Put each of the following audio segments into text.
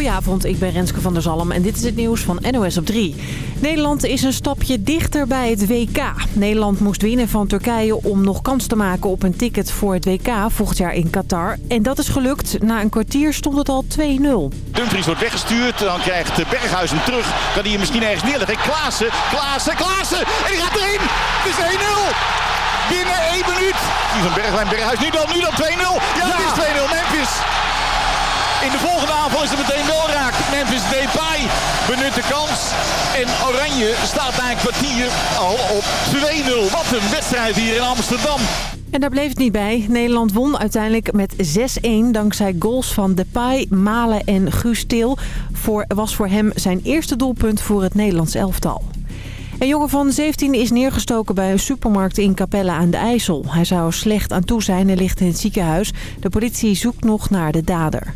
Goedenavond, ik ben Renske van der Zalm en dit is het nieuws van NOS op 3. Nederland is een stapje dichter bij het WK. Nederland moest winnen van Turkije om nog kans te maken op een ticket voor het WK volgend jaar in Qatar. En dat is gelukt. Na een kwartier stond het al 2-0. Dumfries wordt weggestuurd, dan krijgt Berghuis hem terug. Kan hij hem misschien ergens neerleggen. Klaassen, Klaassen, Klaassen! En die gaat erin! Het is 1-0! Binnen 1 minuut! Die van Bergwijn, Berghuis, nu dan, nu dan 2-0! Ja, het is 2-0 Memphis! In de volgende aanval is het meteen wel raak. Memphis Depay benut de kans. En Oranje staat na een kwartier al op 2-0. Wat een wedstrijd hier in Amsterdam. En daar bleef het niet bij. Nederland won uiteindelijk met 6-1 dankzij goals van Depay, Malen en Guus Til. Voor, was voor hem zijn eerste doelpunt voor het Nederlands elftal. Een jongen van 17 is neergestoken bij een supermarkt in Capelle aan de IJssel. Hij zou slecht aan toe zijn en ligt in het ziekenhuis. De politie zoekt nog naar de dader.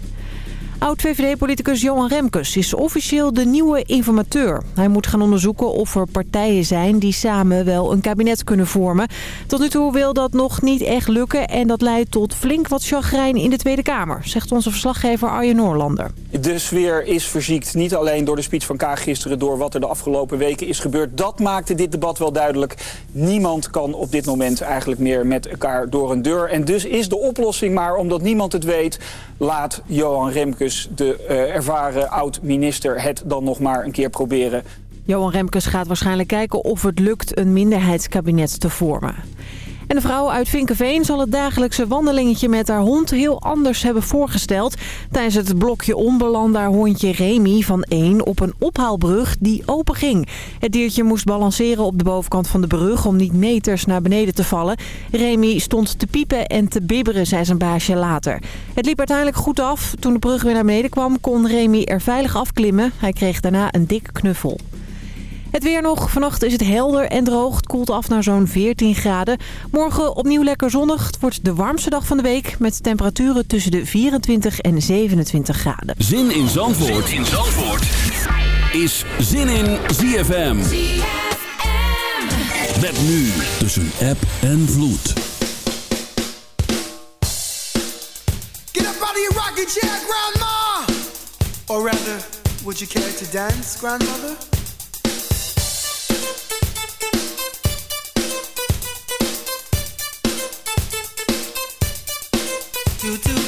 Oud-VVD-politicus Johan Remkes is officieel de nieuwe informateur. Hij moet gaan onderzoeken of er partijen zijn die samen wel een kabinet kunnen vormen. Tot nu toe wil dat nog niet echt lukken en dat leidt tot flink wat chagrijn in de Tweede Kamer, zegt onze verslaggever Arjen Noorlander. De sfeer is verziekt, niet alleen door de speech van Kaag gisteren, door wat er de afgelopen weken is gebeurd. Dat maakte dit debat wel duidelijk. Niemand kan op dit moment eigenlijk meer met elkaar door een deur. En dus is de oplossing maar, omdat niemand het weet, laat Johan Remkes de uh, ervaren oud-minister het dan nog maar een keer proberen. Johan Remkes gaat waarschijnlijk kijken of het lukt een minderheidskabinet te vormen. En de vrouw uit Vinkenveen zal het dagelijkse wandelingetje met haar hond heel anders hebben voorgesteld. Tijdens het blokje onbelandde haar hondje Remy van 1 op een ophaalbrug die open ging. Het diertje moest balanceren op de bovenkant van de brug om niet meters naar beneden te vallen. Remy stond te piepen en te bibberen, zei zijn baasje later. Het liep uiteindelijk goed af. Toen de brug weer naar beneden kwam kon Remy er veilig afklimmen. Hij kreeg daarna een dikke knuffel. Het weer nog. Vannacht is het helder en droog. Het koelt af naar zo'n 14 graden. Morgen opnieuw lekker zonnig. Het wordt de warmste dag van de week. Met temperaturen tussen de 24 en 27 graden. Zin in Zandvoort, zin in Zandvoort. is Zin in ZFM. ZFM. Met nu tussen app en vloed. Get up out of your rocking chair, grandma! Or rather, would you care to dance, grandmother? Do do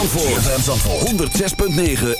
Zandvoort. ZFM Zandvoort. 106.9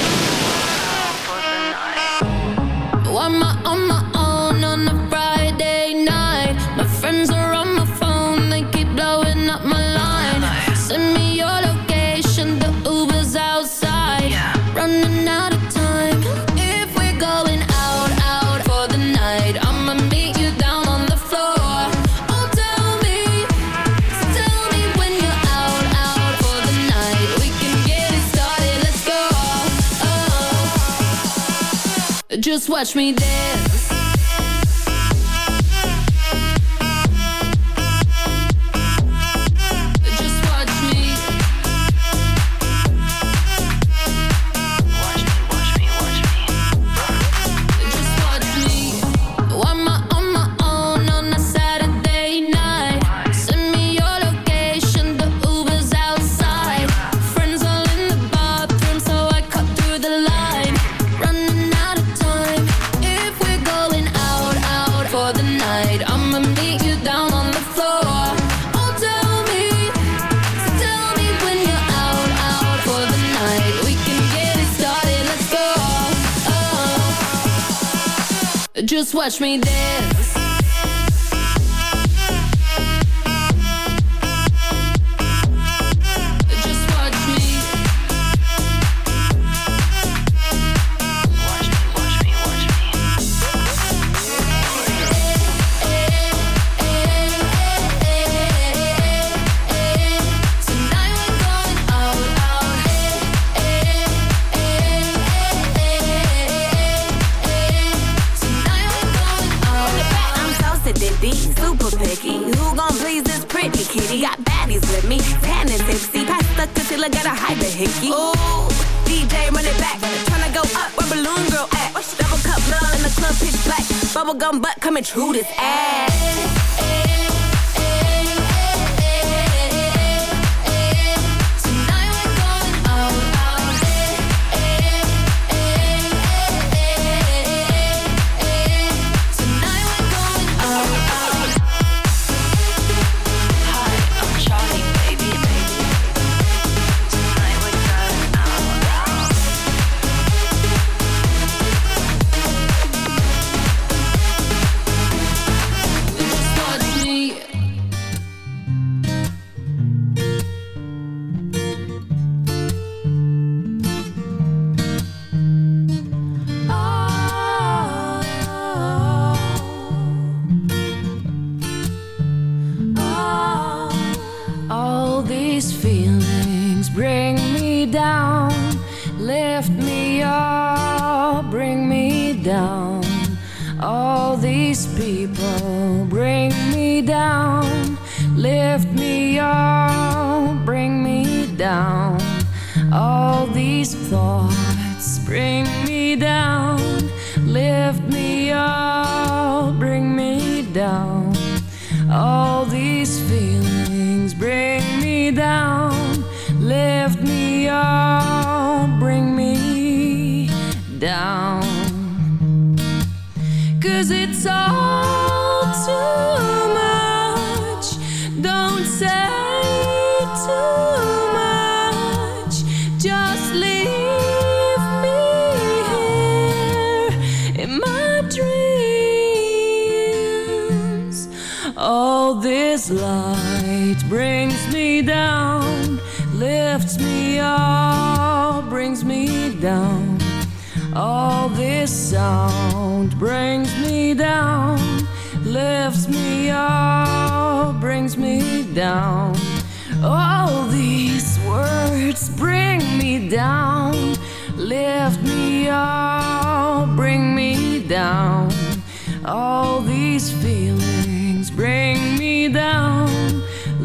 watch me dance. touch me there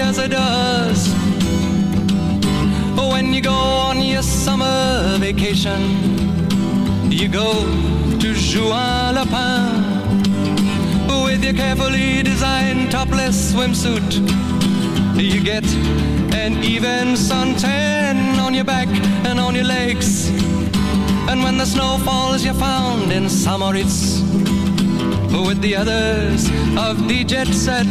yes it does. When you go on your summer vacation, you go to Juan-les-Pins with your carefully designed topless swimsuit. You get an even suntan on your back and on your legs. And when the snow falls, you're found in St. Moritz with the others of the jet set.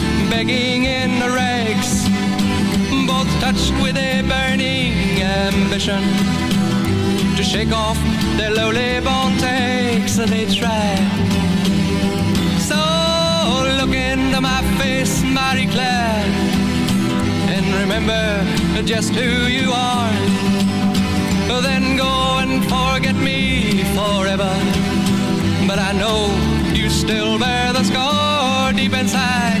begging in the rags, both touched with a burning ambition to shake off their lowly born takes. They try. So look into my face, Marie Claire, and remember just who you are. Then go and forget me forever. But I know you still bear the scar deep inside,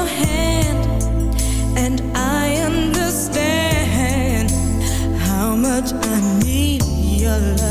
love.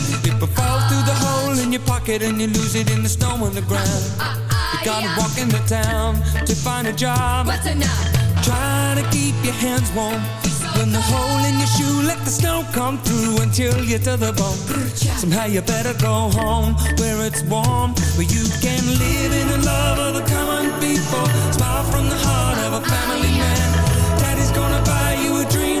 but falls through the hole in your pocket and you lose it in the snow on the ground. You gotta walk into town to find a job. What's enough? Trying to keep your hands warm. When the hole in your shoe, let the snow come through until you're to the bone. Somehow you better go home where it's warm, where you can live in the love of the common people. Smile from the heart of a family man. Daddy's gonna buy you a dream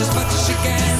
as much as she can.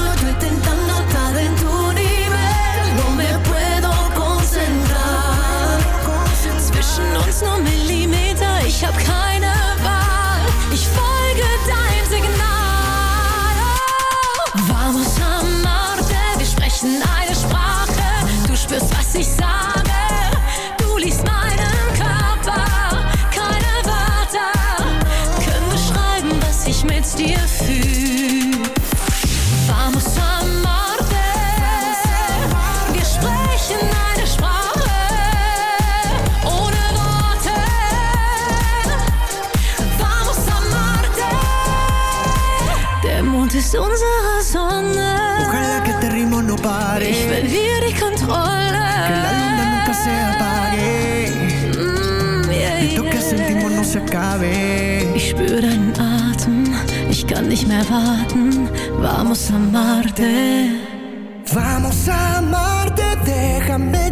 Mehr warten. Vamos a amarte. Vamos a amarte, déjame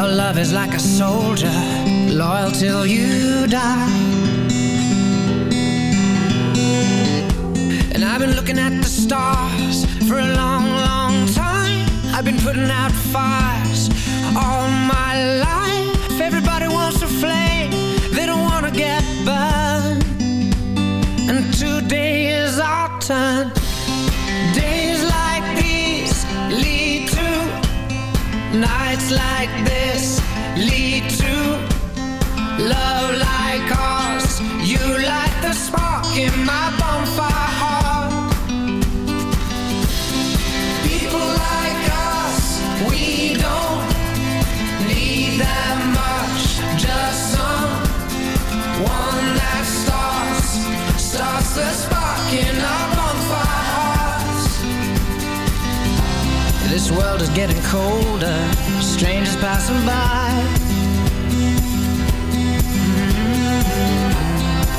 Your love is like a soldier, loyal till you die. And I've been looking at the stars for a long, long time. I've been putting out fires all my life. If Everybody wants a flame, they don't want to get burned. And today is our turn. the spark in my bonfire heart. People like us, we don't need that much. Just someone that starts, starts the spark in our bonfire hearts. This world is getting colder, strangers passing by.